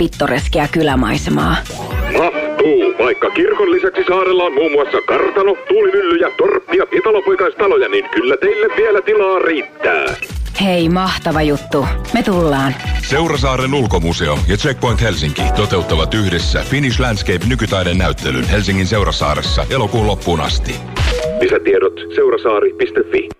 pittoreskia kylämaisemaa. Mahtuu, vaikka kirkon lisäksi saarella on muun muassa kartano, tuulimyllyjä, torppia, pitalopoikaistaloja, niin kyllä teille vielä tilaa riittää. Hei, mahtava juttu. Me tullaan. Seurasaaren ulkomuseo ja Checkpoint Helsinki toteuttavat yhdessä Finnish Landscape nykytaiden näyttelyn Helsingin Seurasaaressa elokuun loppuun asti. Lisätiedot seurasaari.fi.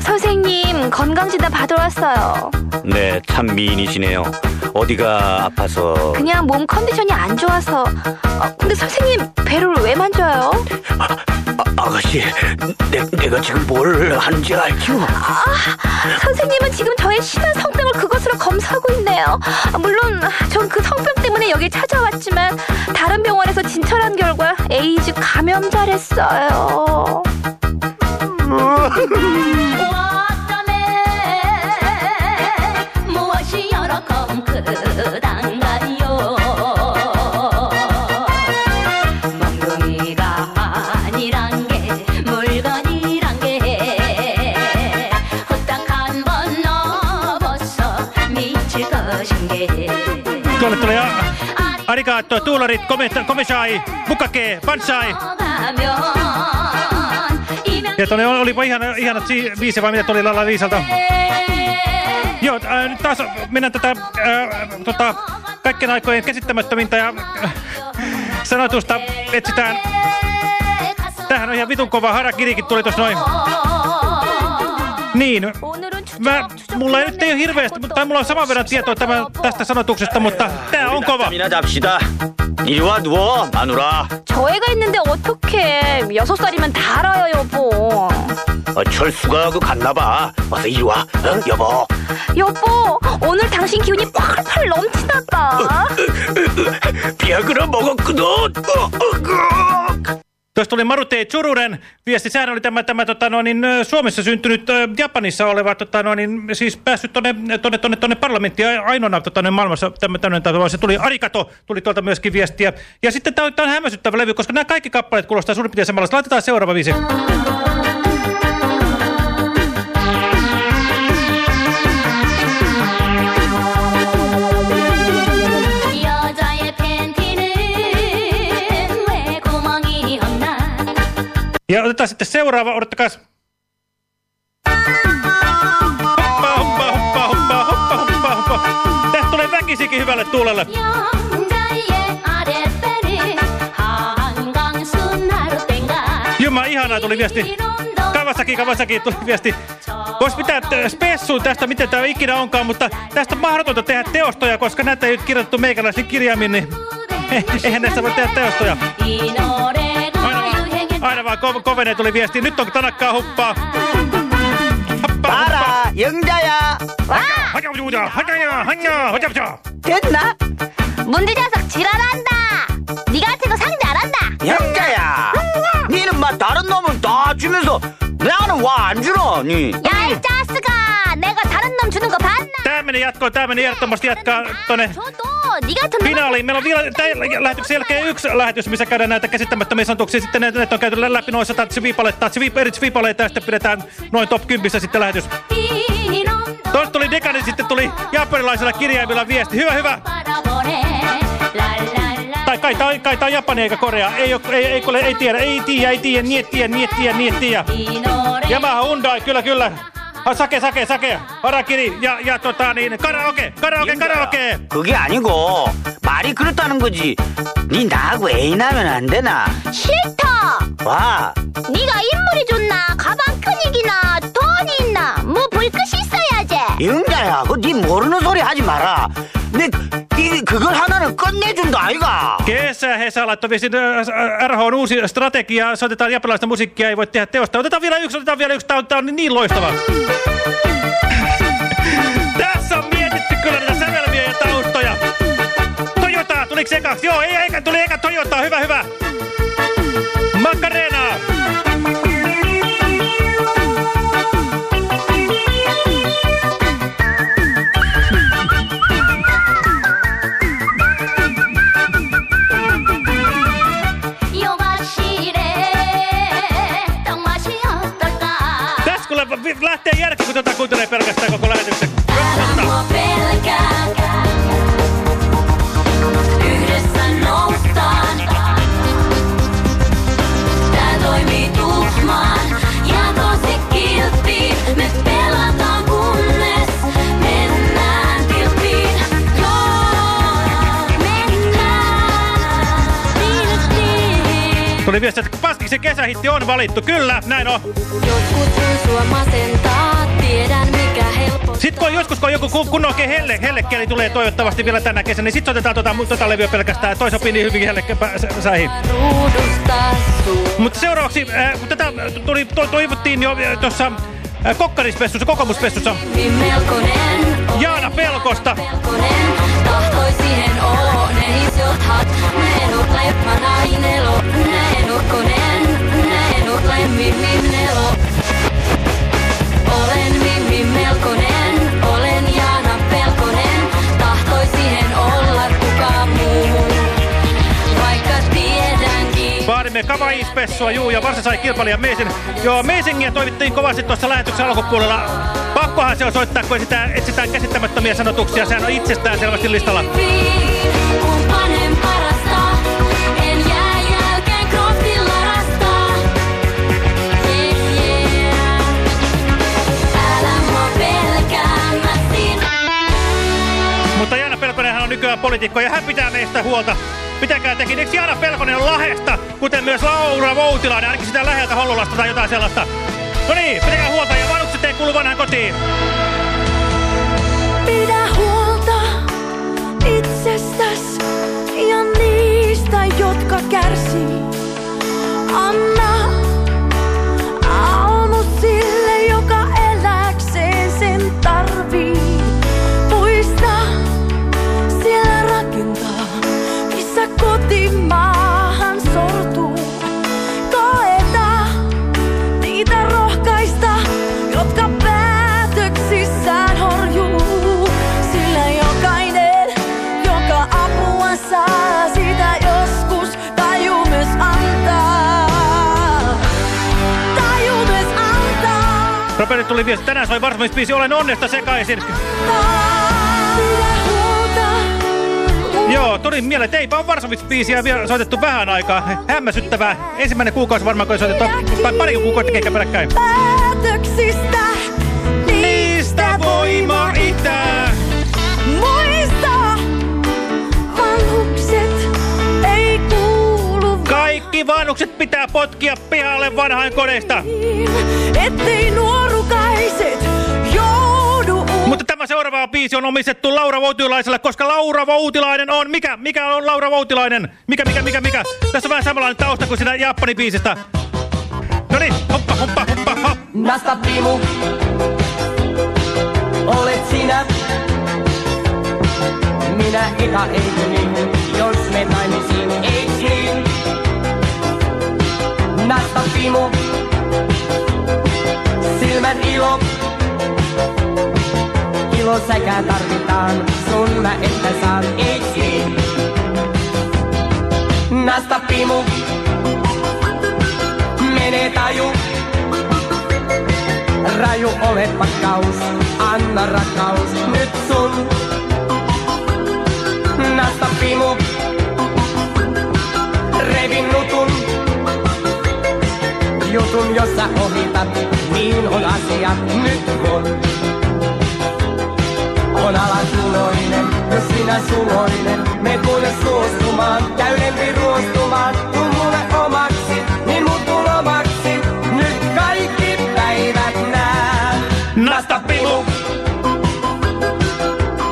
선생님 건강진단 받으러 왔어요. 네, 참 미인이시네요. 어디가 아파서 그냥 몸 컨디션이 안 좋아서. 어, 근데 선생님 배를 왜 만져요? 아, 아가씨, 내, 내가 지금 뭘 하는지 알죠? 선생님은 지금 저의 심한 성병을 그것으로 검사하고 있네요. 아, 물론 전 그 성병 때문에 여기 찾아왔지만 다른 병원에서 진찰한 결과 에이즈 감염자랬어요. 어쩌면 무엇이 여러 검크 Tuolle arigaatto, tuularit, komisai, bukake, pansai. Ja tuonne oli ihan ihanat si biisi vai mitä tuli Lalla Viisalta. Joo, äh, nyt taas mennään tätä äh, tota, kaikkien aikojen käsittämättömintä ja äh, sanotusta etsitään. tähän on ihan vitun kova harakirikin tuli tuossa noin. Niin. Mä, mulla ei nyt ei ole hirveästi, mutta mulla on saman verran tietoa tämän, tästä sanotuksesta, mutta tää on kova. 낮잠이나 잡시다. 이리 와 누워, 마누라. 저 애가 있는데 어떡해. 여섯 살이면 다 알아요, 여보. 어, 철수가 그 갔나 봐. 어서 이리 와, 어, 여보. 여보, 오늘 당신 기운이 펄펄 넘치나 봐. 비아그라 먹었거든. 어, 어, 그. Tuossa tuli Marute Chururen viesti. Sehän oli tämä, tämä tota, no, niin, Suomessa syntynyt Japanissa oleva, tota, no, niin, siis päässyt tonne, tonne, tonne, tonne parlamenttiin ainoana tota, no, maailmassa. Tämä, tämmöinen, se tuli Arikato, tuli tuolta myöskin viestiä. Ja sitten tämä on, on hämmästyttävä levy, koska nämä kaikki kappaleet kuulostaa suurin piirtein samanlaista. Laitetaan seuraava viisi. Ja otetaan sitten seuraava, odottakaa. Hoppa. Tästä tulee väkisikin hyvälle tuulelle. Jumma, ihanaa tuli viesti. Kavassakin, kavassakin tuli viesti. Voisi pitää spessuun tästä, miten tämä ikinä onkaan, mutta tästä on mahdotonta tehdä teostoja, koska näitä ei nyt kirjoitettu meikäläisiin kirjaimin niin eihän näistä voi tehdä teostoja. Aina vaan ko kovenee tuli viesti. Nyt on tanakkaa huppaa. Hoppa. 알아 영자야 하자우자, 하자야, 하냐, 하자우자. 됐나? 문제자석 지랄한다 니 같은 거 상대 안 한다 영자야 니는 막 다른 놈은 다 주면서 나는 와 안 주노 니야이 짜스가 내가 다른 놈 주는 거 봤나 Tää meni jatkoon, tää meni ehdottomasti jatkaa tonne 저도 네가 듣는 Finaaliin. Meillä on vielä tämän lähetyksen jälkeen yksi lähetys, missä käydään näitä käsittämättömiä sanotuksia. Sitten ne, ne on käyty läpi noissa tsiviipaletta, eri tsiviipaleita ja sitten pidetään noin top 10 sitten lähetys. Tuosta tuli dekani, niin sitten tuli japanilaisella kirjaimilla viesti. Hyvä, hyvä. Tai kai tää, kai tää on Japani eikä Korea. Ei, oo, ei, ei, ei, ei tiedä, ei tiedä, ei tiedä, niet tiedä, niet tiedä, niet tiedä. Yamaha Hyundai, kyllä, kyllä. 아, 사케 사케 사케. 하라끼리. 야야 좋다 니 네, 가라오케 네. 가라오케 가라오케. 그게 아니고 말이 그렇다는 거지. 니 나하고 애인하면 안 되나? 싫다. 와. 네가 인물이 좋나? 가방 큰이기나? 돈이 영자야, 그네 모르는 소리 하지 마라. 내 이, 그걸 하나는 끝내준다 아이가. Kesä Hesa laittoi viestin, äh, RH on uusi strategia, soitetaan japanilaista musiikkia, ei voi tehdä teosta. Otetaan vielä yksi, otetaan vielä yksi, tää on, tää on niin loistava. Tässä on mietitty kyllä näitä sävelmiä ja taustoja. Toyota, tuliko ekaksi? Joo, ei, eikä tuli eka Toyota, hyvä, hyvä. Macarena. Lähtee järki, kun tätä kuuntelee pelkästään koko lähetyksen. Totta. 뭐 pelkää yhdessä noustaan. Tää toimii tuhmaan. Ja tosi kilttiin Me pelataan kunnes mennään tilttiin Joo, mennään tilttiin Tuli viesti, että Paskiksen kesähitti on valittu. Kyllä, näin on. Kun masentaa, tiedän. Sitten kun joskus, kun joku kun- kunnon oikein helle, hellekeli tulee toivottavasti vielä tänä kesänä, niin sitten otetaan tota, tota levyä pelkästään. Toi sopii niin hyvin suu. Mutta seuraavaksi, äh, kun tätä tuli, to, toivottiin jo äh, tuossa äh, Kokkarispessussa, kokoomuspessussa, Jaana Pelkosta. melkonen, tahtoi siihen oo, ne isothat, ne nut leppanainelo, ne nukkonen, ne nut lemmimminnelo. Olen Mimmi Melkonen, olen Jaana Pelkonen, tahtoi siihen olla kuka muu. Vaikka tiedänkin. Vaadimme Kavaispessua, juu, ja varsin sai kilpailija Meisen. Joo, Meisingiä toivittiin kovasti tuossa lähetyksen alkupuolella. Pakkohan se on soittaa, kun etsitään, etsitään käsittämättömiä sanotuksia. Sehän on itsestään selvästi listalla. Jaana Pelkonenhan on nykyään poliitikko ja hän pitää meistä huolta. Pitäkää tekin. Eikö Jaana Pelkonen on Lahesta, kuten myös Laura Voutilainen, ainakin sitä läheltä Hollolasta tai jotain sellaista. No niin, pitäkää huolta ja vanhukset ei kuulu vanhaan kotiin. Pidä huolta itsestäs ja niistä, jotka kärsii. Robertin tuli viesti, tänään soi varsinaispiisi Olen onnesta sekaisin. Joo, tuli mieleen, että eipä ole Varsovits-biisiä vielä soitettu vähän aikaa. Hämmästyttävää. Ensimmäinen kuukausi varmaan, kun soitettu, tai pari kuukautta keikka peräkkäin. Päätöksistä, Niistä voima itää. muista. Vanhukset ei kuulu Kaikki vanhukset pitää potkia pihalle vanhainkodeista. vain, ettei nuorukaiset tämä seuraava biisi on omistettu Laura Voutilaiselle, koska Laura Voutilainen on... Mikä? Mikä on Laura Voutilainen? Mikä, mikä, mikä, mikä? Tässä on vähän samanlainen tausta kuin siinä Japani-biisistä. No niin, hoppa, hoppa, hoppa, hoppa. Nasta primu, olet sinä. Minä eka eikö niin, jos me naimisiin, eiks niin? Nasta primu, silmän ilo, Ulos säkä tarvitaan, sun mä että saan, eiks niin? Nasta pimu, menee taju. Raju ole pakkaus, anna rakkaus, nyt sun. Nasta pimu, revin nutun. Jutun, jos sä ohitat, niin on asiat nyt mun. On alan suloinen, jos sinä suloinen, me kuule suostumaan, täydempi ruostumaan, kun mulle omaksi, niin mun tulomaksi, nyt kaikki päivät nää. Nasta pimu,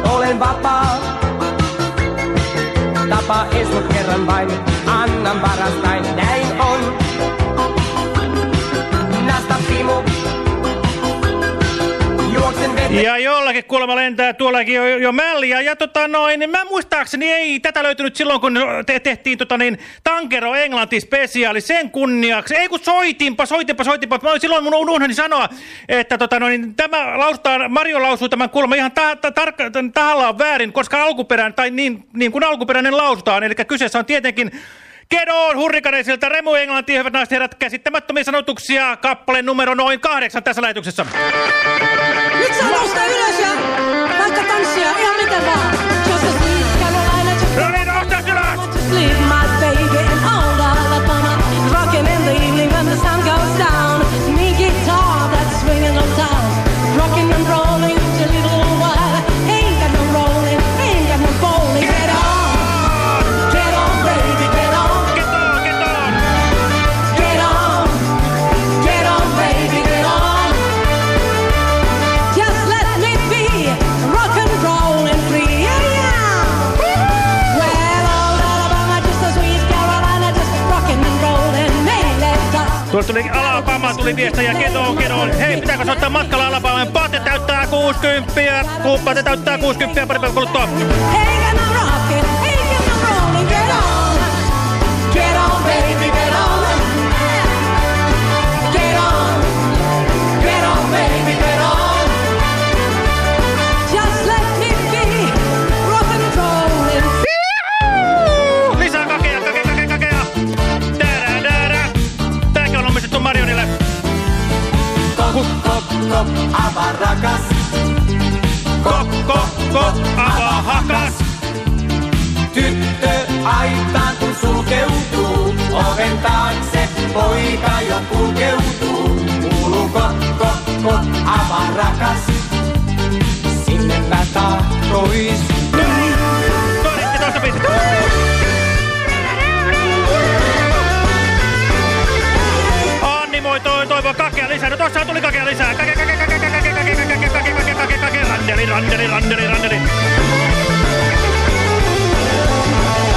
Olen vapaa, tapa ees mut kerran vain, annan parastain, näin on. Nasta pimu, juoksen vete. Ja jollakin kuulemma lentää tuollakin jo, jo mälliä. Ja tota noin, mä muistaakseni ei tätä löytynyt silloin, kun te tehtiin tota niin, Tankero Englanti spesiaali sen kunniaksi. Ei kun soitinpa, soitinpa, soitinpa. Mä silloin mun unohdin sanoa, että tota noin, tämä lausutaan, Mario lausuu tämän kuulemma ihan ta ta tarkka, tahallaan väärin, koska alkuperäinen, tai niin, niin kuin alkuperäinen lausutaan. Eli kyseessä on tietenkin Kedon hurrikanesilta Remu Englanti, hyvät naiset herrat, käsittämättömiä sanotuksia, kappale numero noin kahdeksan tässä lähetyksessä. Saa nousta ylös ja vaikka tanssia ihan miten vaan. Tuli Alabama, tuli viestiä ja kedoon, kedoon. Hei, pitääkö soittaa matkalla Alabamaan? Pate täyttää 60, ku- Pate täyttää 60 pari päivän kuluttua. Ain't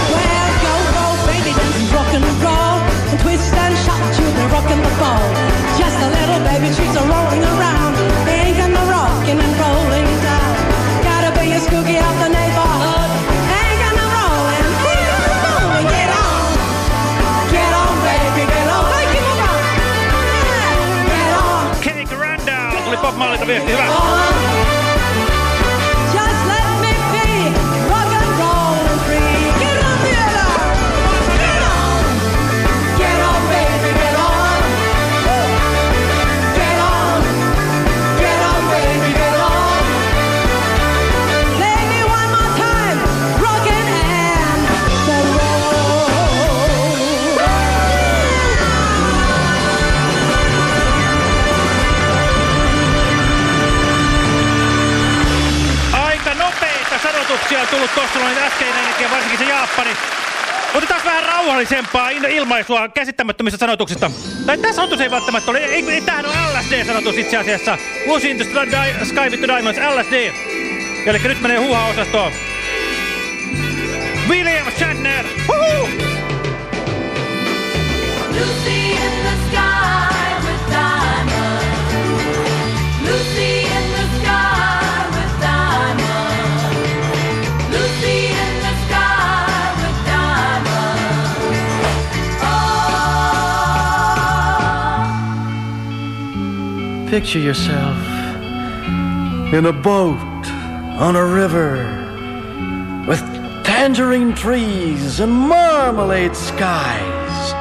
Well, go, go, baby, dance rock and roll. And twist and shout to the rock and the ball. Just a little baby, she's a rolling around. Ain't got no rocking and rolling down. Gotta be a out the neighborhood. Ain't got no rolling, ain't got no rolling. Get on, get on, baby, get on. Kaikki mukaan. Yeah, Get on. Cake Randall tuli Bob Mallilta viesti. Hyvä. Japani. Otetaan vähän rauhallisempaa il- ilmaisua käsittämättömistä sanotuksista. Tai tämä sanotus ei välttämättä ole, ei, ei tämähän on LSD-sanotus itse asiassa. Lucy in the Di- Sky with the Diamonds, LSD. Eli nyt menee huuha-osastoon. William Shatner! Lucy in the sky Picture yourself in a boat on a river with tangerine trees and marmalade skies.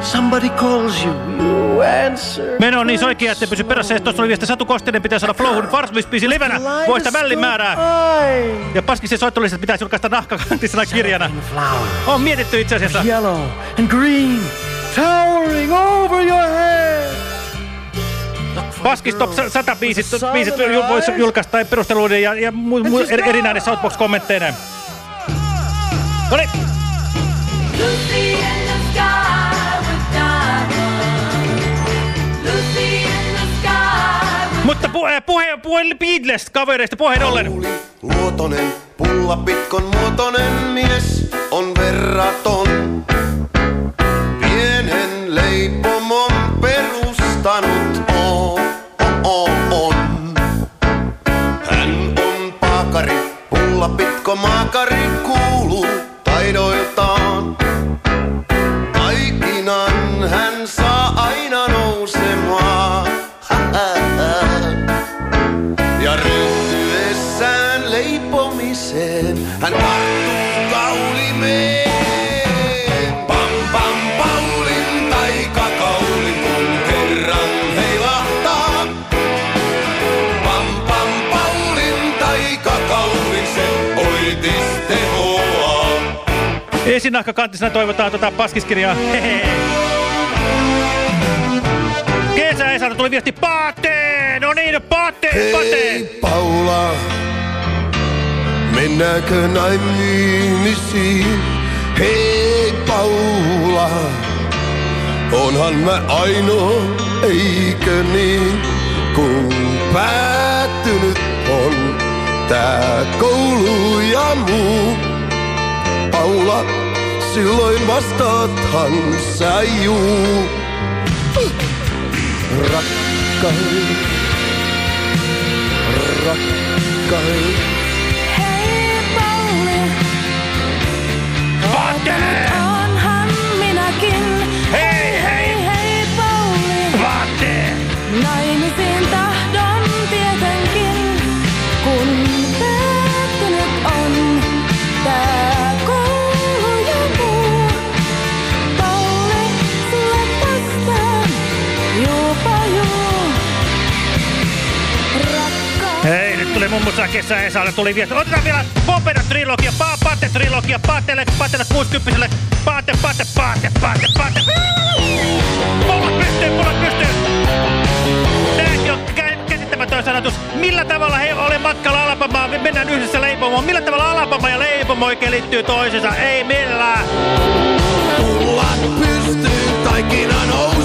Somebody calls you, you answer. Meno on niin soikea, ettei pysy perässä. Ja tuossa oli viesti Satu Kostinen, pitää saada Flowhun Farsmispiisi livenä. Voista mällin määrää. Ja Paskisen soittolistat pitäisi julkaista nahkakantisena kirjana. On mietitty itse asiassa. Yellow and green, towering over your head. Paskis Top 100 biisit, biisit voisi julkaista perusteluiden ja, ja mu, mu, er, erinäinen Southbox-kommentteinen. No niin. Mutta puhe, puhe, puhe Beatles-kavereista puheen ollen. Luotonen, pulla pitkon muotoinen mies on verraton. Esinahkakantisena toivotaan tota paskiskirjaa. Kesä Esältä tuli viesti Pate! No niin, Pate! Pate! Hei Paula, mennäänkö naimisiin? Hei Paula, onhan mä ainoa, eikö niin? Kun päättynyt on tää koulu ja muu. Paula, silloin vastaathan sä juu. Rakkaus, rakkaus. Hei Pauli, ootanut muun muassa kesä Esälle tuli viesti. Otetaan vielä Popeda trilogia, pa Pate trilogia, Patelle, Patelle 60 Pate, Pate, Pate, Pate, Pate. Pullat pystyy, pullat pystyy. Tämäkin on kä- käsittämätön sanotus. Millä tavalla he ole matkalla Alabamaan? Me mennään yhdessä leipomoon. Millä tavalla Alabama ja leipomo oikein liittyy toisensa? Ei millään. Pullat pystyy, taikina nousee,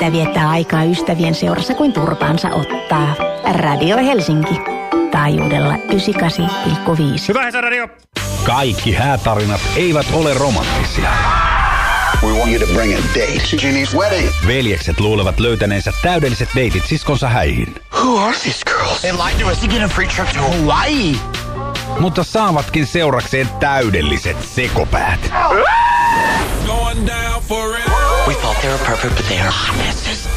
sitä viettää aikaa ystävien seurassa kuin turpaansa ottaa. Radio Helsinki. Taajuudella 98,5. Hyvä Hesa Radio. Kaikki häätarinat eivät ole romanttisia. We want you to bring a date to wedding. Veljekset luulevat löytäneensä täydelliset deitit siskonsa häihin. Who are these girls? They lied to us to get a free trip to Hawaii. Mutta saavatkin seurakseen täydelliset sekopäät. We thought they were perfect, but they are honest.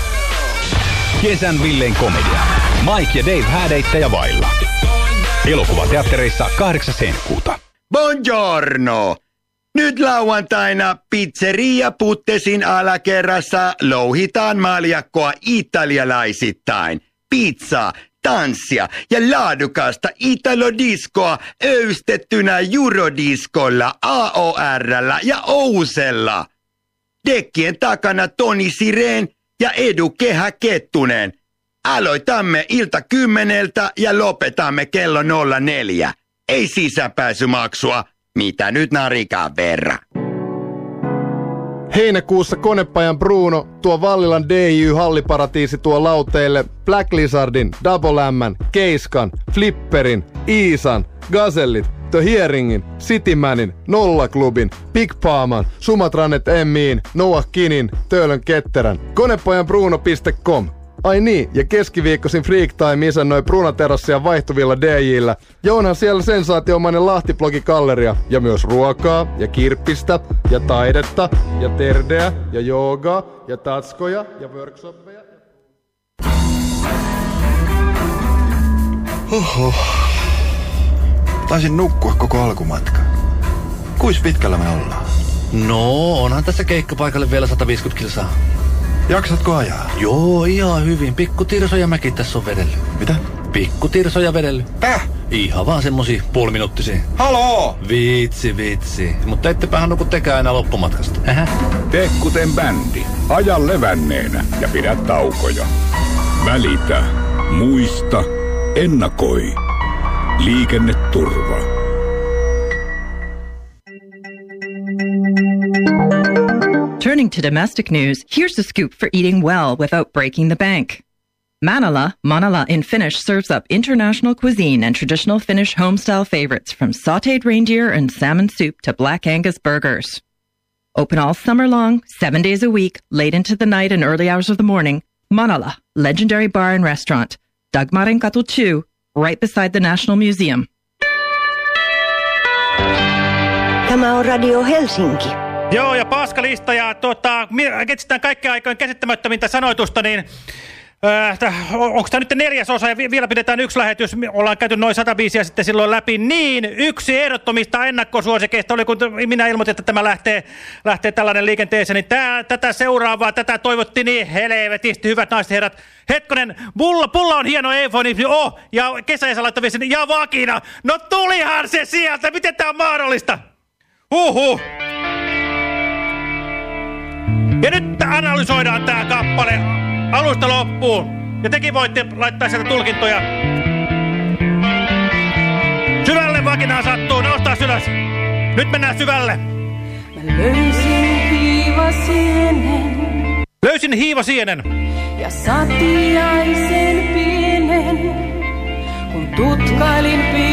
Kesän Villeen komedia. Mike ja Dave häädeittäjä vailla. Elokuvateattereissa 8. heinäkuuta. Buongiorno! Nyt lauantaina pizzeria Puttesin alakerrassa louhitaan maljakkoa italialaisittain. Pizzaa, tanssia ja laadukasta italodiskoa öystettynä Eurodiskolla, AORllä ja Ousella. Dekkien takana Toni Sireen ja Edu Kehä Kettunen. Aloitamme ilta kymmeneltä ja lopetamme kello 04. Ei sisäpääsymaksua. Mitä nyt narikaan verran? Heinäkuussa konepajan Bruno tuo Vallilan DIY-halliparatiisi tuo lauteille Black Lizardin, Double M, Keiskan, Flipperin, Iisan, Gazellit, The Hearingin, Citymanin, Nollaklubin, Big Paaman, Sumatranet Emmiin, Noah Kinin, Töölön Ketterän, konepajanbruno.com. Ai niin, ja keskiviikkoisin Freak Time isännöi Brunaterassia vaihtuvilla DJillä. Ja onhan siellä sensaatiomainen Lahtiblogi galleria. Ja myös ruokaa, ja kirppistä, ja taidetta, ja terdeä, ja joogaa, ja tatskoja, ja workshoppeja. Oho. Taisin nukkua koko alkumatka. Kuis pitkällä me ollaan? No, onhan tässä keikkapaikalle vielä 150 kilsaa. Jaksatko ajaa? Joo, ihan hyvin. Pikku Tirso mäki tässä on vedellyt. Mitä? Pikku Tirso ja vedellyt. Täh? Ihan vaan semmosia puoliminuuttisia. Haloo! Vitsi, vitsi. Mutta ettepähän nuku tekään enää loppumatkasta. Ähä. Tee kuten bändi. Aja levänneenä ja pidä taukoja. Välitä. Muista. Ennakoi. Liikenneturva. Turning to domestic news, here's the scoop for eating well without breaking the bank. Manala, Manala in Finnish serves up international cuisine and traditional Finnish homestyle favorites from sauteed reindeer and salmon soup to black Angus burgers. Open all summer long, seven days a week, late into the night and early hours of the morning, Manala, legendary bar and restaurant, Dagmarin Katu 2, right beside the National Museum. Tämä on Radio Helsinki. Joo, ja paskalista ja tota, mi- etsitään kaikkea aikojen käsittämättömintä sanoitusta, niin Äh, onko tämä nyt neljäs osa ja vi vielä pidetään yksi lähetys, ollaan käyty noin 105 ja sitten silloin läpi. Niin, yksi ehdottomista ennakkosuosikeista oli, kun minä ilmoitin, että tämä lähtee, lähtee tällainen liikenteeseen, niin tää, tätä seuraavaa, tätä toivottiin niin helvetisti, hyvät naiset herrat. Hetkonen, pulla, pulla on hieno iPhone, oh, ja kesäisä laittoi viestin, ja vakina. No tulihan se sieltä, miten tämä on mahdollista? Huhhuh. Ja nyt analysoidaan tämä kappale alusta loppuun. Ja tekin voitte laittaa sieltä tulkintoja. Syvälle vakinaan sattuu, nostaa ylös. Nyt mennään syvälle. Mä löysin hiivasienen Löysin hiivasienen. ja satiaisen pienen, kun tutkailin pilluni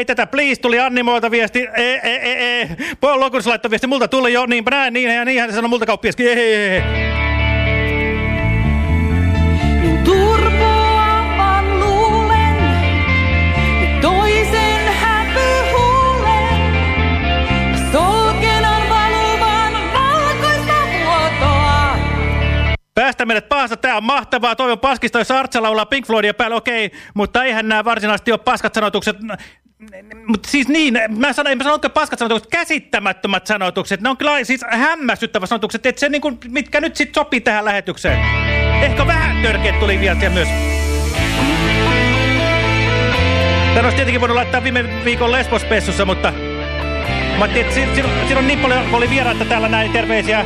Ei tätä, please, tuli Anni-muolta viesti. Ei, ei, ei, ei. Paul Lokus laittoi viesti, multa tuli jo, niinpä näin, niin ja niin hän sanoi multa kauppiaskin. Ei, ei, ei. Päästä meidät pahasta, tää on mahtavaa. Toivon paskista, jos Artsa laulaa Pink Floydia päällä, okei. Mutta eihän nämä varsinaisesti ole paskat sanotukset. Mutta siis niin, mä sanon, en sano oikein paskat sanotukset, käsittämättömät sanotukset. Ne on kyllä siis hämmästyttävät sanotukset, että se niinku, mitkä nyt sit sopii tähän lähetykseen. Ehkä vähän törkeät tuli vielä myös. Tän olisi tietenkin voinut laittaa viime viikon Lesbos-pessussa, mutta... Mä ajattelin, että siinä, on niin paljon, oli vieraita täällä näin, terveisiä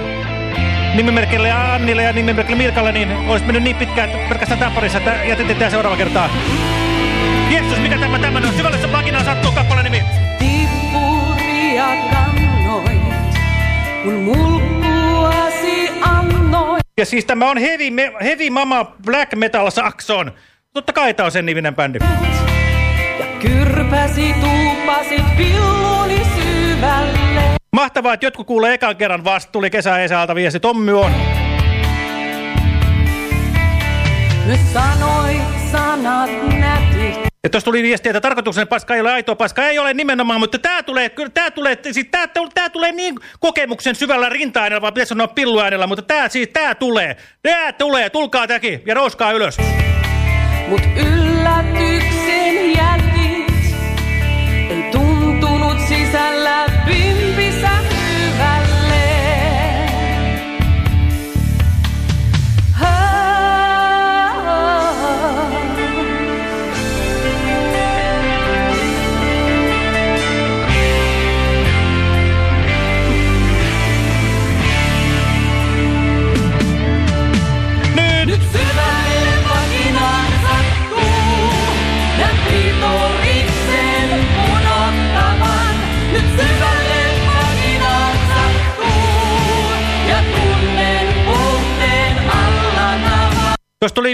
nimimerkille ja Annille ja nimimerkille Mirkalle, niin olisi mennyt niin pitkään, että pelkästään tämän parissa, että jätetään seuraava kertaa. Jeesus, mikä tämä tämmönen on? Syvällisen vakinaan sattuu kappaleen nimi. Tippuria kannoit, kun mulkkuasi annoit. Ja siis tämä on Heavy, me, heavy Mama Black Metal Saxon. Totta kai tämä on sen niminen bändi. Ja kyrpäsi tuupasit pilluni syvälle. Mahtavaa, että jotkut kuulee ekan kerran vasta. Tuli kesä Esältä viesti. Tommy on. Sanat nätit. Ja tuossa tuli viesti, että tarkoituksen paska ei ole aitoa paska. Ei ole nimenomaan, mutta tämä tulee, tämä tulee, siis tämä, tämä tulee niin kokemuksen syvällä rinta-aineella, vaan pitäisi sanoa pilluaineella, mutta tämä siis, tämä tulee. Tämä tulee, tulkaa täki ja nouskaa ylös. Mut yllätyksen jätit,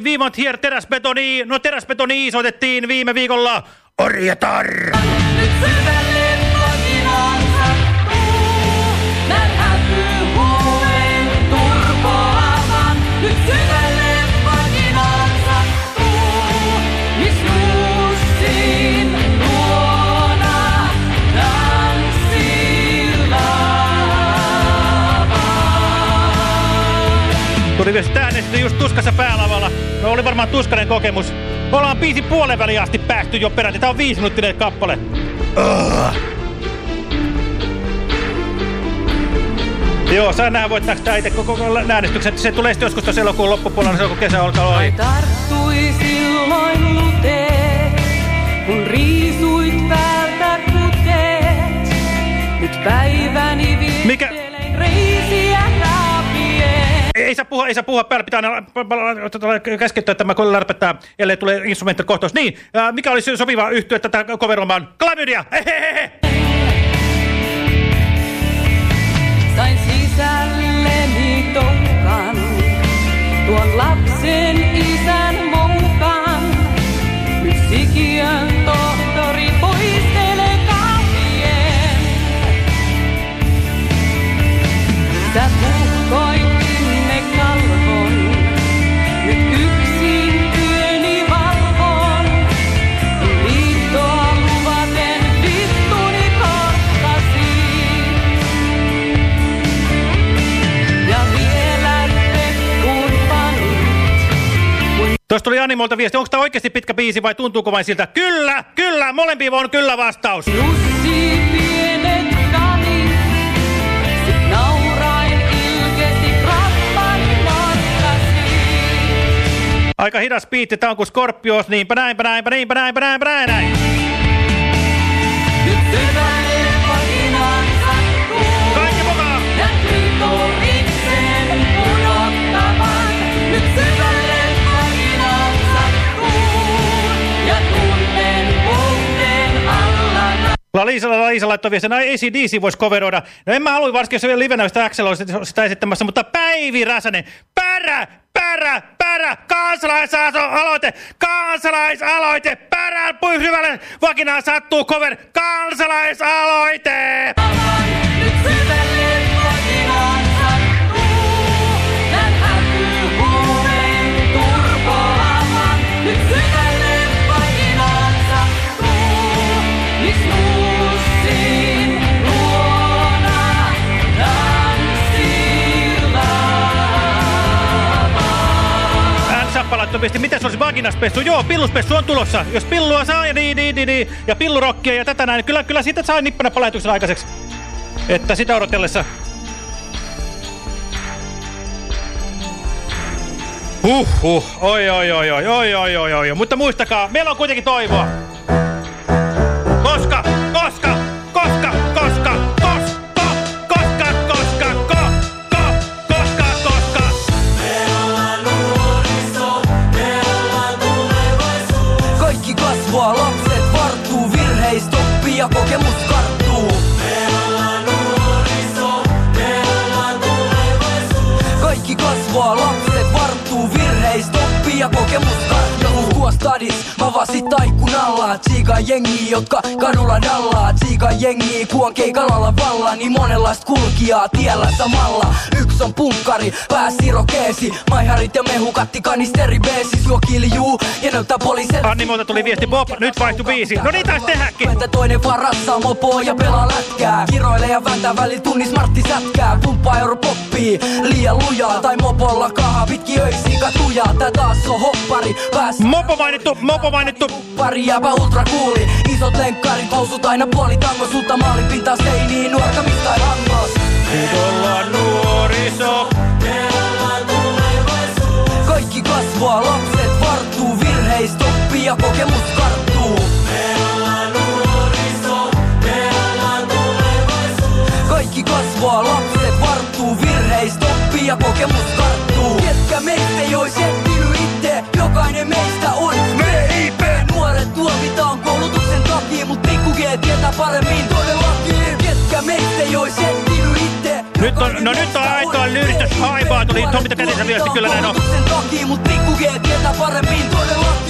Tuli viimot hier teräsbetoni. No teräsbetoni soitettiin viime viikolla. Orjatar! Nyt syvälle häpyy huulen turpoavan. Nyt syvälle. Tuli myös äänestetty just tuskassa päälavalla. No oli varmaan tuskainen kokemus. Ollaan biisin puolen väliin asti päästy jo peräti. Tää on viisi minuuttinen kappale. Ugh. Joo, saa nähdä voittaako tää itse koko äänestyksen. Se tulee sitten joskus tuossa elokuun loppupuolella, se on kun kesä alkaa olla. Tarttui silloin luteet, kun riisuit päältä kuteet. Nyt päiväni Mikä? Ei saa puhua, ei saa puhua päällä, pitää tota, käskettää tämä lärpättää, ellei tule instrumentin kohtaus. Niin, äh, mikä olisi sopiva yhtyä tätä coveromaan? Klamydia! Hehehehe! Tuosta tuli Animolta viesti, onko tämä oikeasti pitkä biisi vai tuntuuko vain siltä? Kyllä, kyllä, molempiin on kyllä vastaus. Jussi pienet kanit, sit naurain ilkesi. Aika hidas biitti, tää on kuin Scorpios, niinpä näinpä näinpä niinpä näinpä näinpä näin La Liisa laittoi viestin, että ACDC voisi coveroida. No en mä halua, varsinkin jos se vielä livenä, sitä Axel olisi sitä esittämässä, mutta Päivi Räsänen, pärä, pärä, pärä, kansalaisaloite, kansalaisaloite, pärä, syvälle vakinaan sattuu cover, kansalaisaloite! Nyt syvälle Viesti, miten se olisi vaginaspessu? Joo, pilluspessu on tulossa. Jos pillua saa ja niin, niin, niin, niin, ja pillurokkia ja tätä näin, niin kyllä, kyllä siitä saa nippana lähetyksen aikaiseksi. Että sitä odotellessa. Huhhuh, oi oi oi oi oi oi oi oi, mutta muistakaa, meillä on kuitenkin toivoa. studies Vasit taikun alla, tsiika jengi, jotka kadulla dallaa. Tsiika jengi, kuon keikalalla valla, niin monenlaista kulkijaa tiellä samalla. Yksi on punkkari, pää sirokeesi, maiharit ja mehukatti kanisteri beesis, juo kiljuu ja näyttää poliisen. Anni muuta tuli viesti, Bob, nyt vaihtui biisi. No niin taisi tehdäkin. Että toinen vaan ratsaa mopoa ja pelaa lätkää Kiroilee ja vääntää välillä tunnis Martti sätkää Pumppaa euro poppii, liian lujaa Tai mopolla kaha pitki öisiä katujaa Tää taas on hoppari, pääs Mopo mainittu, mopo mainittu Pari jääpä ultra kuuli. Isot lenkkarit, housut aina puoli tango. Sulta maalipintaa seiniin, nuorkamis tai hangos. Nyt ollaan nuoriso. Kaikki kasvaa, lapset varttuu Virheistä oppii ja kokemus karttuu. Kaikki kasvaa, lapset varttuu Virheistä oppii ja kokemus karttuu para min Då det var Nyt on No nyt on aitoa nyristys haivaa, tuli Tomita kädensä viesti, kyllä näin on.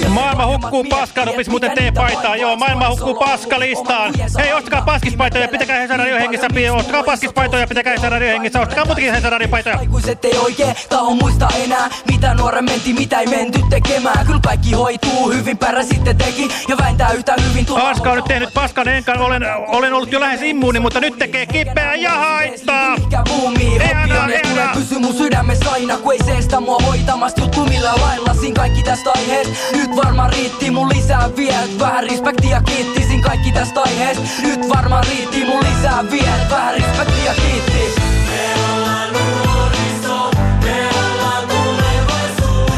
Maailma hukkuu paskaan, opis muuten T-paitaa, joo, maailma hukkuu paskalistaan. Hei, ostakaa paskispaitoja, pitäkää Hesa Radio hengissä, ostakaa paskispaitoja, pitäkää Hesa Radio hengissä, ostakaa muutenkin Hesa Radio paitoja. Aikuiset ei oikein taho muista enää Mitä nuoren menti, mitä ei menty tekemään Kyllä kaikki hoituu hyvin, pärä sitten teki Ja väintää yhtä hyvin tulla Aska on nyt tehnyt paskan enkan, olen, olen ollut jo lähes immuuni, mutta nyt tekee kipeää ja haittaa. Mikä buumii, hoppiainen tulee pysy mun sydämessä aina Kun ei se estä mua hoitamasta. Juttu millä lailla Siin kaikki tästä aiheesta Nyt varmaan riitti mun lisää vielä Vähän respektiä kiittisin kaikki tästä aiheesta. Nyt varmaan riitti mun lisää vielä Vähän respektiä kiittis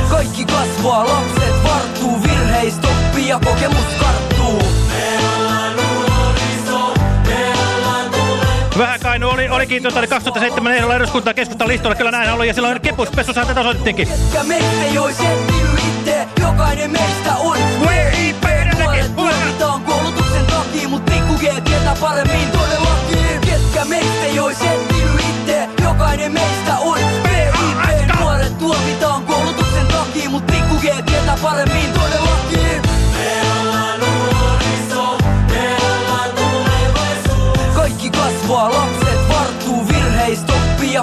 Kaikki kasvaa, lapset varttuu Virheistä oppii ja kokemus olikin tuota, 2007 ehdolla eduskuntaa keskustan listolla, kyllä näin oli, ja silloin kepuspessussa tätä soitettiinkin. Ketkä meistä ei ois etsinyt itse Jokainen meistä on VIP Nuoret tuomitaan koulutuksen takia Mut pikku G tietää paremmin todellakin. Ketkä meistä ei ois etsinyt itse Jokainen meistä on VIP Nuoret tuomitaan koulutuksen takia Mut pikku tietää paremmin todellakin. Kaikki kasvaa, oppii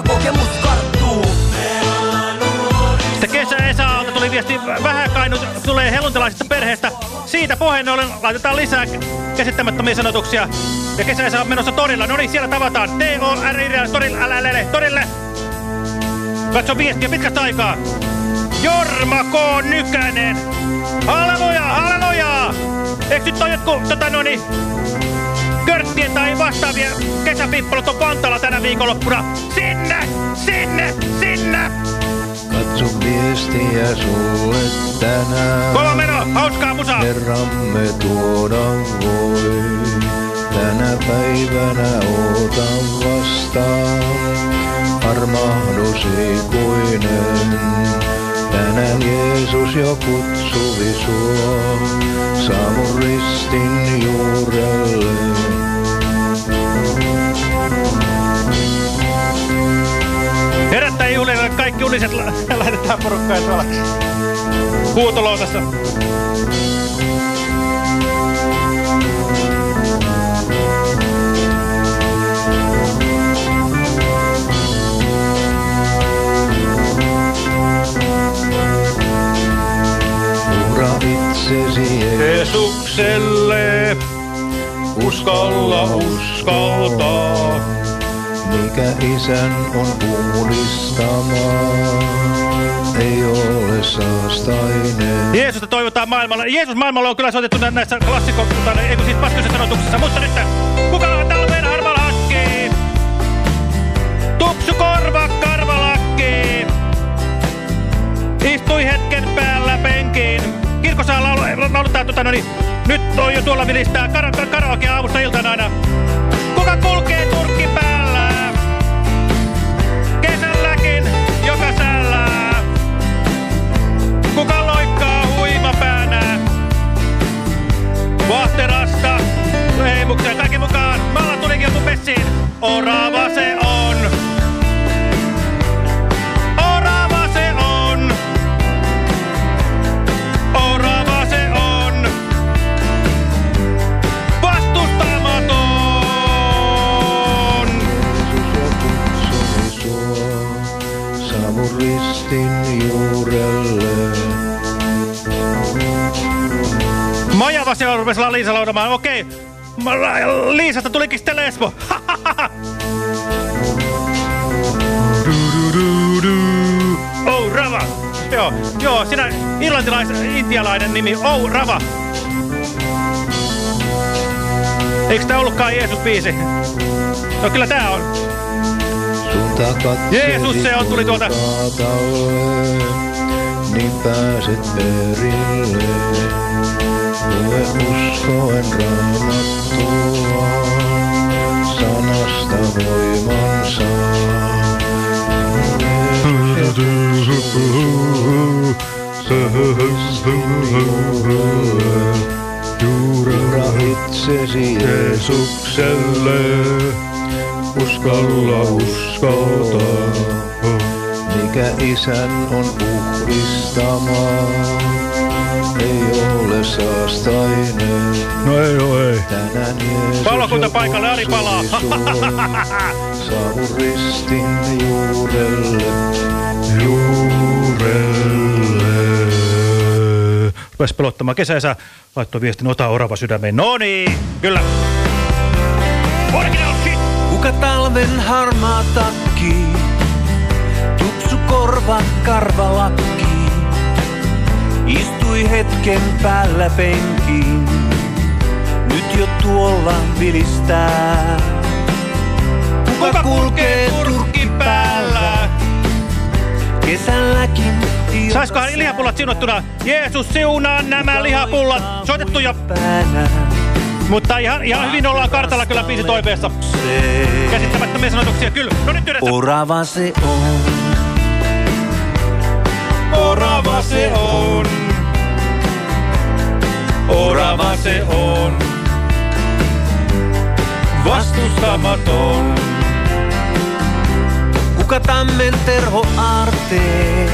kokemus karttuu Sitten kesä Esaalta tuli viesti, vähän kainu tulee helluntalaisesta perheestä. Siitä puheen ollen laitetaan lisää käsittämättömiä sanotuksia. Ja kesä Esa on menossa torilla. No niin, siellä tavataan. T-O-R-I, torille, älä, älä, torille. Katso viestiä pitkästä aikaa. Jorma K. Nykänen. Halleluja, halleluja. Eikö nyt ole jotkut, tota noni, körttien tai vastaavia kesäpippalut on Pantalla tänä viikonloppuna? Sinne, sinne, sinne. Katso viestiä sulle tänään. Kova meno, hauskaa musaa. Herramme tuoda voi. Tänä päivänä ootan vastaan. Armahdus ikuinen. Tänään Jeesus jo kutsuvi sua. Saavu ristin juurelle. Herättää juhlille kaikki uniset la laitetaan porukkaan tuolla huutoloutassa. Uhra Jeesukselle uskalla uskaltaa. Mikä isän on puhdistamaa. Jeesusta toivotaan maailmalle. Jeesus maailmalle on kyllä soitettu nä- näissä klassikko, ei kun siis sanotuksissa, mutta nyt tota, no niin, nyt on jo tuolla vilistää kara karaoke aamusta iltana aina. Kuka kulkee turkki päällä? Kesälläkin joka sällää. Kuka loikkaa huimapäänä? Vahterasta, heimuksen kaikki mukaan. Malla tulikin joku pessiin. Orava se on, rupesi Liisa laudamaan. Okei. Ma- Liisasta tulikin sitten lesbo. Oh, Rava. Joo, joo, sinä irlantilais-intialainen nimi. Oh, Rava. Eikö tää ollutkaan Jeesus-biisi? No kyllä tää on. Jeesus se on, tuli tuolta. Talle, niin pääset perille. Uskoen raamattua, sanasta voiman saa. Juura itsesi Jeesukselle, uskalla uskota, mikä isän on uhristama. Ei ole saastainen. No ei oo ei. Tänään Jeesus Palokunta paikalle, Ari palaa. Saavu ristin juurelle, juurelle. Rupes pelottamaan kesäisä. Laittoi viestin, ota orava sydämeen. No niin, kyllä. Original shit. Kuka talven harmaa takki, tupsu korva karvalakki, istui hetken päällä penkiin, nyt jo tuolla vilistää. Kuka kulkee turkki päällä, kesälläkin Saiskohan lihapullat siunattuna? Jeesus siunaa nämä lihapullat. Soitettu jo. Mutta ihan, ihan hyvin ollaan kartalla kyllä biisin toiveessa. Käsittämättömiä sanotuksia, kyllä. No nyt yhdessä. Orava se on. Orava se on. Orava se on. Vastustamaton. Kuka tammen terho aarteen,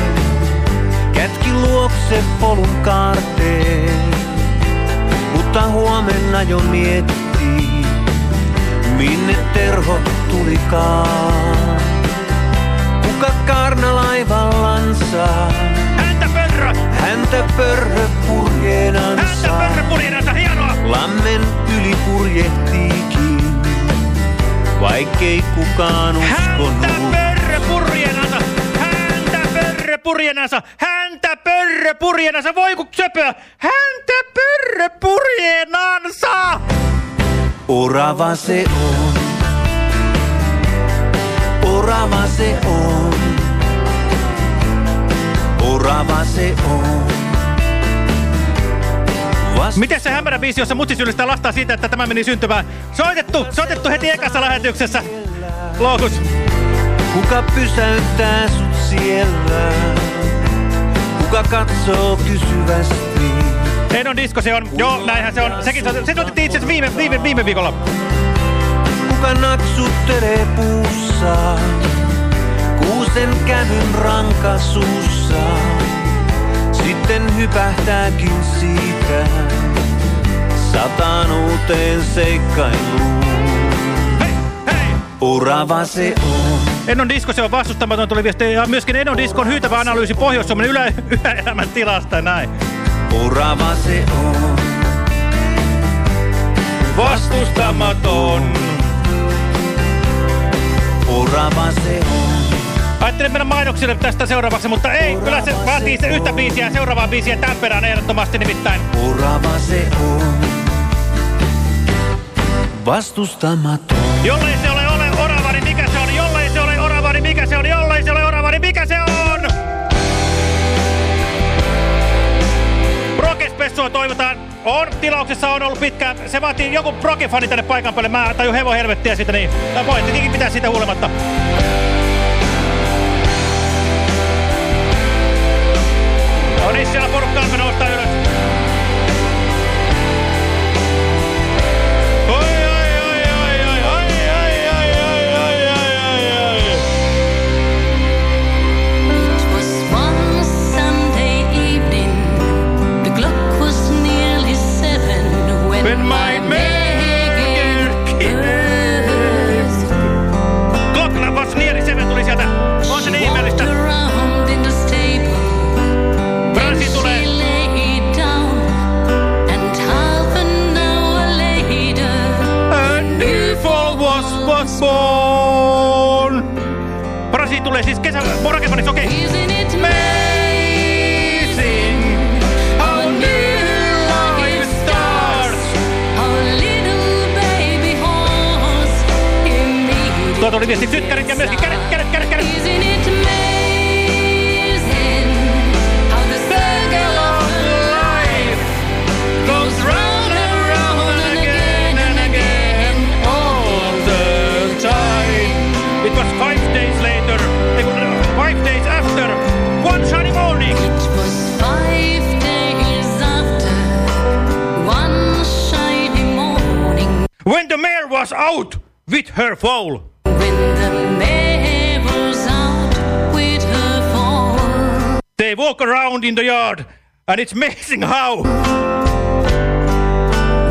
kätki luokse polun kaarteen, mutta huomenna jo miettii, minne terho tulikaan. Kuka kaarna laivallansa, häntä pörrö, häntä pörrö purjeenansa, häntä pörrö purjeenansa, hienoa! Lammen yli purjehtiikin, vaikkei kukaan uskonut. Häntä pörrö purjeenansa, häntä pörrö purjeenansa, häntä pörrö purjeenansa, voi kun söpöä, häntä pörrö purjeenansa! Orava se on. Orava se on. Orava se on. Miten se hämärä biisi, jossa mutsi syyllistää lastaa siitä, että tämä meni syntymään? Soitettu! Soitettu heti ekassa lähetyksessä! Loukus! Kuka pysäyttää sut siellä? Kuka katsoo kysyvästi? Enon disko se on. Joo, näinhän se on. Sekin se, se soitettiin itse asiassa viime, viime, viime viikolla. Kuka naksuttelee puussa? Kuusen kävyn rankasuussa. Sitten hypähtääkin siitä sataan uuteen seikkailuun. Hei, hei! Orava se on. Enon disko se on vastustamaton tuli viesti. Ja myöskin Enon diskon hyytävä analyysi Pohjois-Suomen ylä, yläelämän tilasta näin. Orava se on. Vastustamaton. Orava se on. Ajattelin mennä mainoksille tästä seuraavaksi, mutta ei, kyllä se vaatii se yhtä biisiä seuraavaa biisiä tämän perään ehdottomasti nimittäin. Orava se on. Vastustamaton. Jollei se ole ole orava, niin mikä se on? Jollei se ole orava, niin mikä se on? Jollei se ole orava, niin mikä se on? Prokespessua toivotaan. On, tilauksessa on ollut pitkään. Se vaatii joku prokefani tänne paikan päälle. Mä tajun hevon helvettiä siitä, niin tai voi tietenkin pitää siitä huolimatta. No niin, siellä porukka alkaa nousta ylös. Tulee siis kesä... Porakefanissa, okei. Okay. Amazing how new life starts? Tuo tuli viesti sytkärit ja myöskin kädet, kädet, kädet, When the mare was out with her foal. when the mayor was out with her fall. They walk around in the yard and it's amazing how.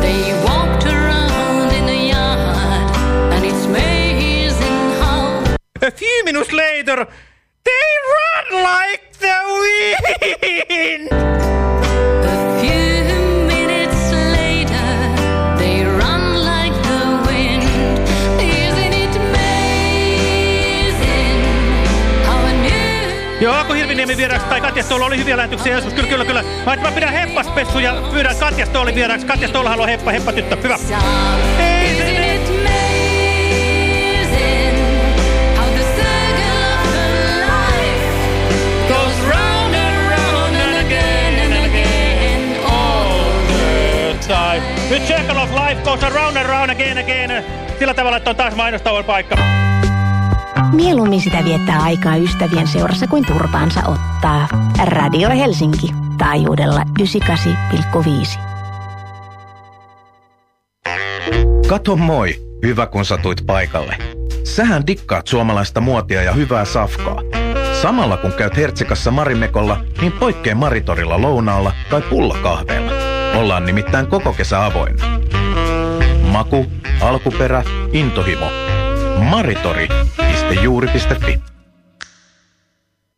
They walked around in the yard, and it's amazing how. A few minutes later, they run like the wind. Kiviniemi vieraksi tai Katja Stoll oli hyviä lähetyksiä joskus. Kyllä, kyllä, kyllä. Mä, mä pidän heppaspessu ja pyydän Katja Stollin vieraksi. Katja Stoll haluaa heppa, heppa tyttö. Hyvä. Nyt. time. Circle of Life goes around and round again again. Sillä tavalla, että on taas mainostauon paikka. Mieluummin sitä viettää aikaa ystävien seurassa kuin turpaansa ottaa. Radio Helsinki. Taajuudella 98,5. Kato moi, hyvä kun satuit paikalle. Sähän dikkaat suomalaista muotia ja hyvää safkaa. Samalla kun käyt Hertsikassa Marimekolla, niin poikkee Maritorilla lounaalla tai pullakahveilla. Ollaan nimittäin koko kesä avoinna. Maku, alkuperä, intohimo. Maritori.juuri.fi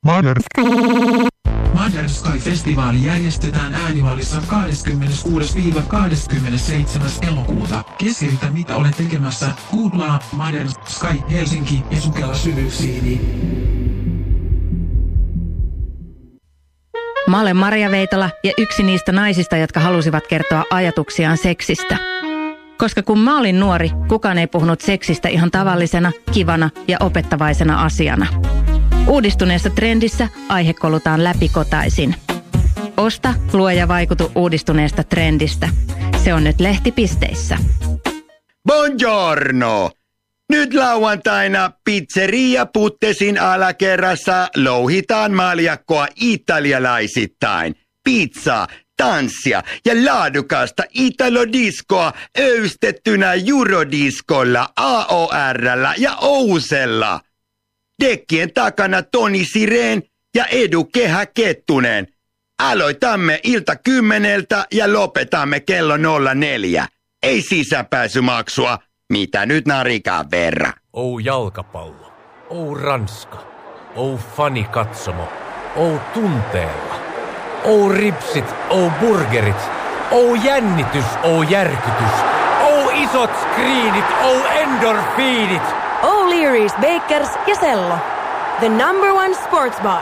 Modern Modern Sky-festivaali järjestetään äänivallissa 26-27. elokuuta. Keskeytä mitä olet tekemässä. Googlaa Modern Sky Helsinki ja sukella syvyyksiini. Mä olen Maria Veitola ja yksi niistä naisista, jotka halusivat kertoa ajatuksiaan seksistä. Koska kun mä olin nuori, kukaan ei puhunut seksistä ihan tavallisena, kivana ja opettavaisena asiana. Uudistuneessa trendissä aihe kolutaan läpikotaisin. Osta, luo ja vaikutu uudistuneesta trendistä. Se on nyt lehtipisteissä. Buongiorno! Nyt lauantaina pizzeria Puttesin alakerrassa louhitaan maljakkoa italialaisittain. Pizzaa, tanssia ja laadukasta italodiskoa öystettynä Eurodiskolla, AORllä ja Ousella. Dekkien takana Toni Sireen ja Edu Kehä Kettunen. Aloitamme ilta kymmeneltä ja lopetamme kello 04. Ei sisäpääsymaksua. Mitä nyt narikaan verran? Oh jalkapallo. Oh Ranska. Oh fani katsomo. Oh tunteella. Oh ripsit. Oh burgerit. Oh jännitys. Oh järkytys. Oh isot skriinit. Oh endorfiinit. O'Leary's Bakers ja Sello. The number one sports bar.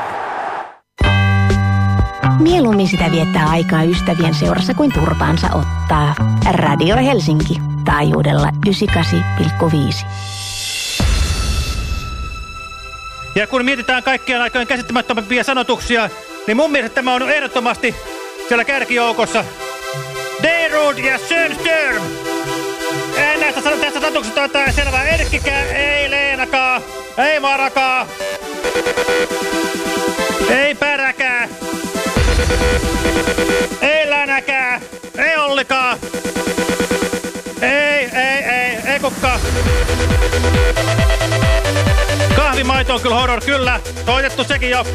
Mieluummin sitä viettää aikaa ystävien seurassa kuin turpaansa ottaa. Radio Helsinki. Taajuudella 98,5. Ja kun mietitään kaikkien aikojen käsittämättömämpiä sanotuksia, niin mun mielestä tämä on ehdottomasti siellä kärkijoukossa. Deirud ja Sönstörm. En näistä sano tästä sanotuksesta jotain selvää. Erkkikää, ei Leenakaa, ei Marakaa, ei Päräkää, ei Länäkää, ei Ollikaa, ei, ei, ei, ei kukkaa. Kahvimaito on kyllä horror, kyllä. Soitettu sekin jo.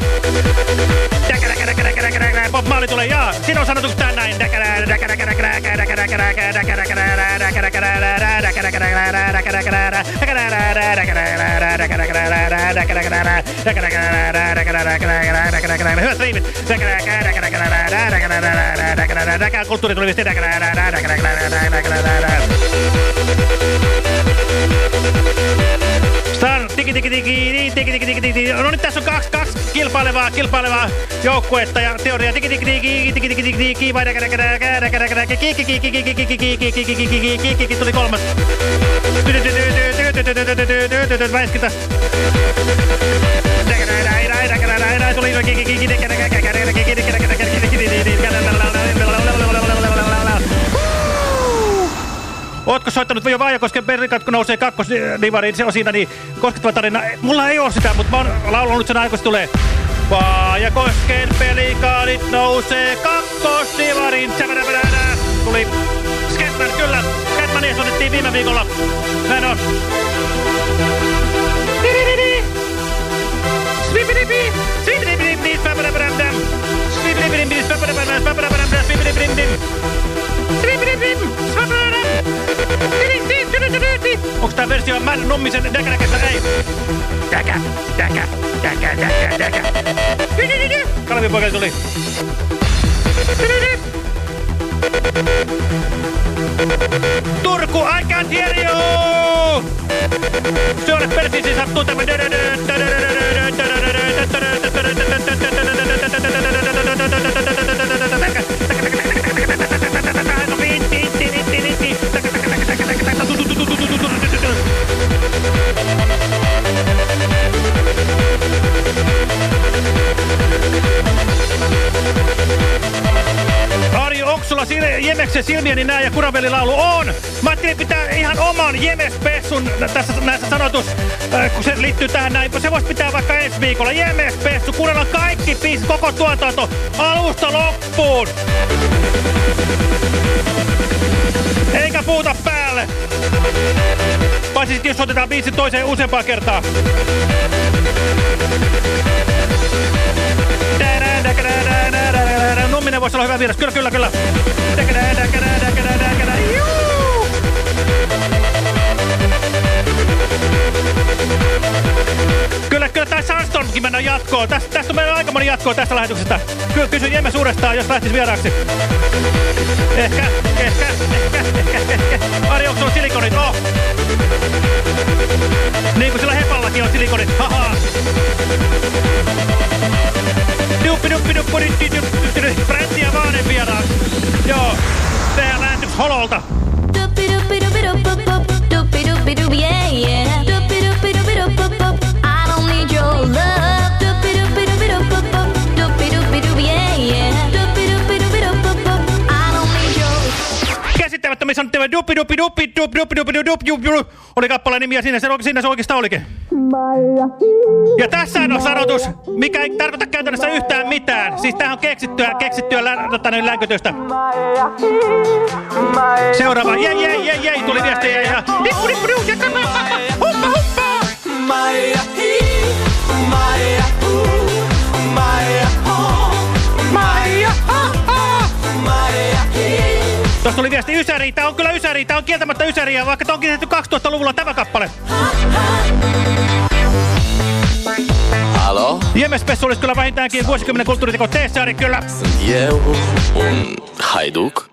Bob Marley tulee, jaa. Siinä on sanotukset tää näin. Hyvät. Kulttuuri tuli viesti. No nyt tässä on kaksi, kaksi kilpailevaa, kilpailevaa joukkuetta ja teoria tiki tiki tuli kolmas. Väiskintä. Tuli Ootko soittanut jo Vaajakosken Perrikat, kun nousee kakkosdivariin, se on siinä niin koskettava tarina. Mulla ei oo sitä, mutta mä oon laulanut sen aina, kun se tulee. Vaajakosken pelikaanit nousee kakkosdivariin. Tuli Sketman, kyllä. Sketmania soitettiin viime viikolla. Näin on. Onks tää versio Män Nummisen Däkädäkästä? Ei. Däkä, däkä, däkä, däkä, däkä. Kalevin poikalle tuli. Turku, I can't hear you! On persiisi sattuu tämä. Kuravelilaulu on. Mä ajattelin pitää ihan oman Jemes-pessun tässä näissä sanotus, äh, kun se liittyy tähän näin. Se voisi pitää vaikka ensi viikolla. Jemes-pessu, kuunnellaan kaikki biisit, koko tuotanto alusta loppuun. Eikä puuta päälle. Paitsi sit, jos otetaan biisi toiseen useampaa kertaa. Numminen voisi olla hyvä vieras. Kyllä, kyllä, kyllä. Kyllä, tämä Sandstormkin mennä jatkoon. Tästä, tästä on meillä aika moni jatkoa tästä lähetyksestä. Kyllä kysyn Jemme suurestaan, jos lähtisi vieraaksi. Ehkä, ehkä, ehkä, ehkä, ehkä. Ari, onko sulla silikonit? Oh. Niin kuin sillä hepallakin on silikonit. Haha. Duppi, duppi, duppi, duppi, duppi, duppi. Brändi ja Vaanen vieraaksi. Joo. Tehdään lähetys hololta. Duppi duppi duppi duppi duppi duppi duppi. Duppi duppi duppi Käsittämättömissä on duppi, duppi, duppi, duppi, duppi, duppi, duppi, duppi. Oli kappaleen nimi ja siinä se, siinä se oikeastaan olikin. Ja tässä on sanotus, mikä ei tarkoita käytännössä yhtään mitään. Siis tämähän on keksittyä, keksittyä lä, tota, länkytystä. Seuraava. Jei, jei, jei, jei, tuli viestiä ja... Dippu, dippu, dippu, ja kama, huppa, huppa. Maja Tuossa tuli viesti Ysäri. Tää on kyllä Ysäri. Tää on kieltämättä Ysäriä, vaikka tää onkin tehty 2000-luvulla tämä kappale. Hallå? Jemespessu olisi kyllä vähintäänkin vuosikymmenen kulttuuriteko Teessari, kyllä. Eu, un haiduc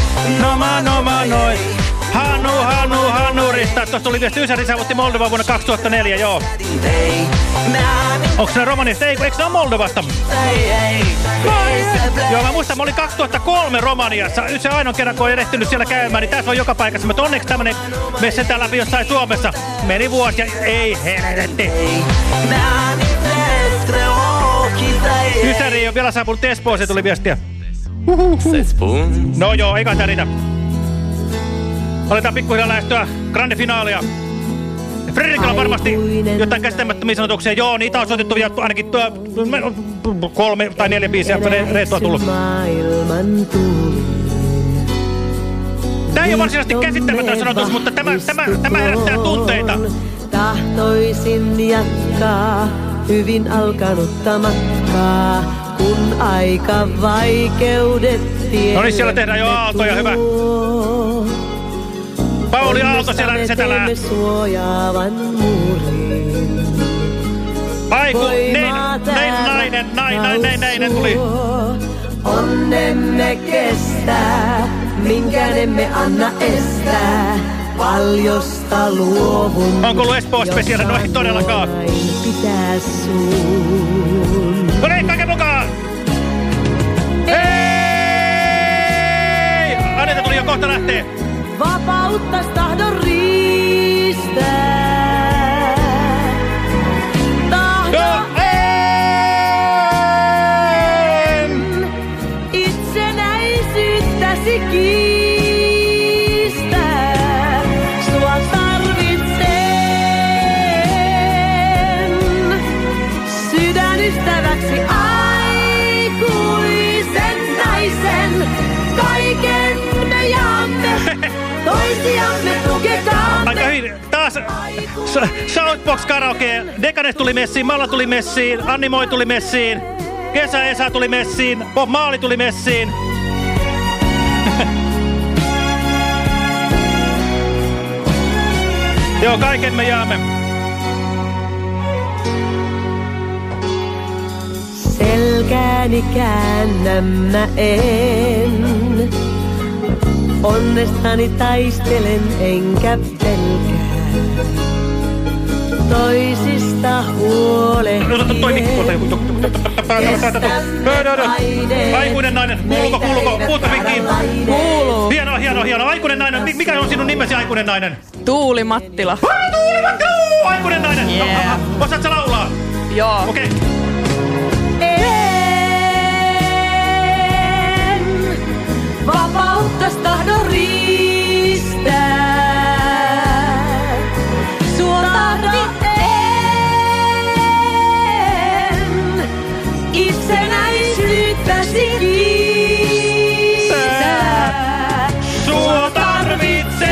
Tuossa tuli viesti Ysäri saavutti Moldova vuonna 2004, joo. Onko se romanista? Ei, eikö se ole Moldovasta? Joo, mä muistan, mä olin 2003 Romaniassa. Se ainoa kerran, kun olen erehtynyt siellä käymään, niin tässä on joka paikassa. Mutta onneksi tämmönen täällä läpi jossain Suomessa. Meni vuosi ja ei helvetti. Ysäri ei ole vielä saapunut Espooseen, tuli viestiä. No joo, eikä tää riitä. Aletaan pikkuhiljaa lähestyä grande finaalia. Fredrikilla on varmasti jotain käsittämättömiä sanotuksia. Joo, niitä on soitettu vielä ainakin tuo, kolme tai neljä biisiä Reettua tullut. Tämä ei ole varsinaisesti käsittämätön sanotus, mutta tämä, tämä, tämä herättää tunteita. Tahtoisin jatkaa hyvin alkanutta matkaa, kun aika vaikeudet No niin, siellä tehdään jo aaltoja, hyvä. Pauli Aalto siellä setälää. Suojaavan muurin. Ai kun nein, nein, nainen, nain, nain, nain, nainen tuli. Onnemme kestää, minkään emme anna estää. Paljosta luovun. Onko ollut Espoo Special? No ei todellakaan. Pitää sun. No niin, kaiken mukaan! Hei! Anita tuli jo kohta lähtee. Vapauttas tahdon riistää. Soundbox Karaoke, Dekanes tuli messiin, Malla tuli messiin, Anni Moi tuli messiin, Kesä Esa tuli messiin, Bob Maali tuli messiin. Joo, kaiken me jaamme. Selkääni käännä mä en. Onnestani taistelen enkä pelkää. Toisista huolehtien. Aikuinen nainen, kuuluuko, kuuluuko, puuttu mikkiin. Kuuluu. Hienoa, hienoa, hienoa. Aikuinen nainen, Mi- mikä on sinun nimesi aikuinen nainen? Tuuli Mattila. Tuuli Mattila! Aikuinen nainen. Yeah. No, Osaatko laulaa? Joo. Okei. Vapautta tahdon riistää. Itsenäisyyttäsi kiistää. Sua tarvitsen.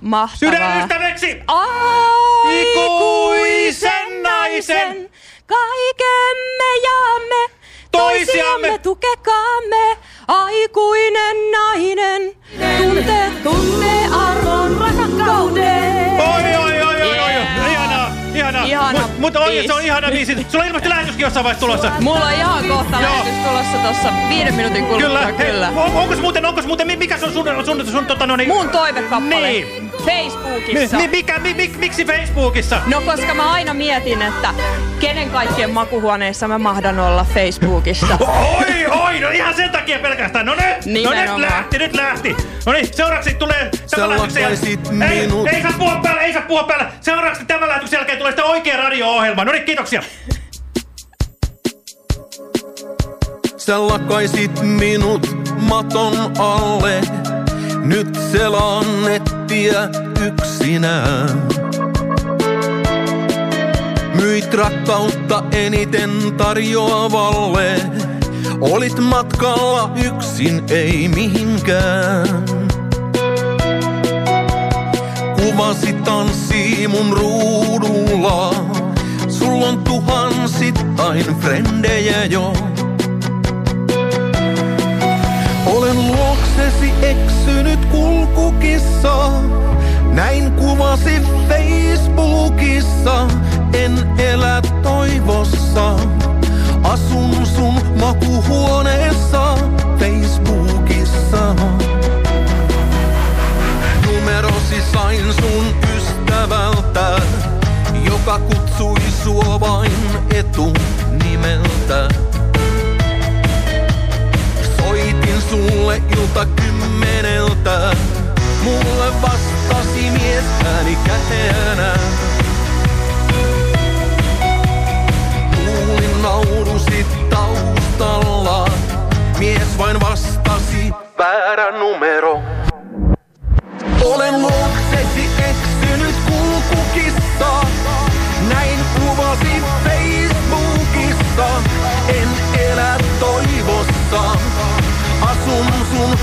Mahtavaa. Sydänystäväksi. Aikuisen naisen. Kaikemme jaamme. Toisiamme tukekaamme. Aikuinen nainen. Tuntee, tuntee arvon rakkauden. Ihana Mut- Mutta biisi. se on ihana biisi. Sulla on ilmeisesti lähetyskin jossain vaiheessa tulossa. Mulla on ihan kohta Joo. lähetys tulossa tossa viiden minuutin kuluttua. Kyllä, Kyllä. Hei, on, onko muuten, onko muuten, mi- mikä se on sun, sun, sun tota no niin... Mun toivekappale. Niin. Facebookissa. Mi, mi, mikä, mi, mi, miksi Facebookissa? No koska mä aina mietin, että kenen kaikkien makuhuoneissa mä mahdan olla Facebookissa. Oi, oi, no ihan sen takia pelkästään. No nyt, no nyt Nimenomaan. lähti, nyt lähti. No niin, seuraavaksi tulee tämän lähetyksen jälkeen. Ei, ei saa puhua päälle, ei saa puhua päälle. Seuraavaksi tämän lähetyksen jälkeen tulee sitten oikea radio-ohjelma. No niin, kiitoksia. Sä lakaisit minut maton alle. Nyt selaan nettiä yksinään. Myit rakkautta eniten tarjoavalle. Olit matkalla yksin, ei mihinkään. Kuvasi tanssii mun ruudulla. Sulla on tuhansittain frendejä jo. Luoksesi eksynyt kulkukissa. Näin kuvasi Facebookissa. En elä toivossa. Asun sun makuhuoneessa Facebookissa. Numerosi sain sun ystävältä, joka kutsui sua vain etunimeltä. Soitin sulle ilta kymmeneltä, mulle vastasi mies ääni käteänä. Kuulin naurusi taustalla, mies vain vastasi väärä numero. Olen luoksesi eksynyt kulkukissa. Asun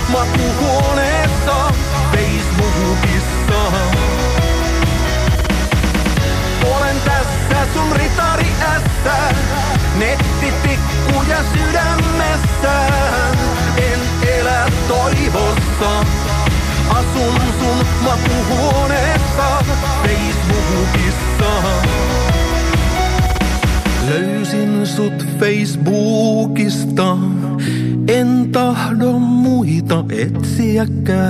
etsi akka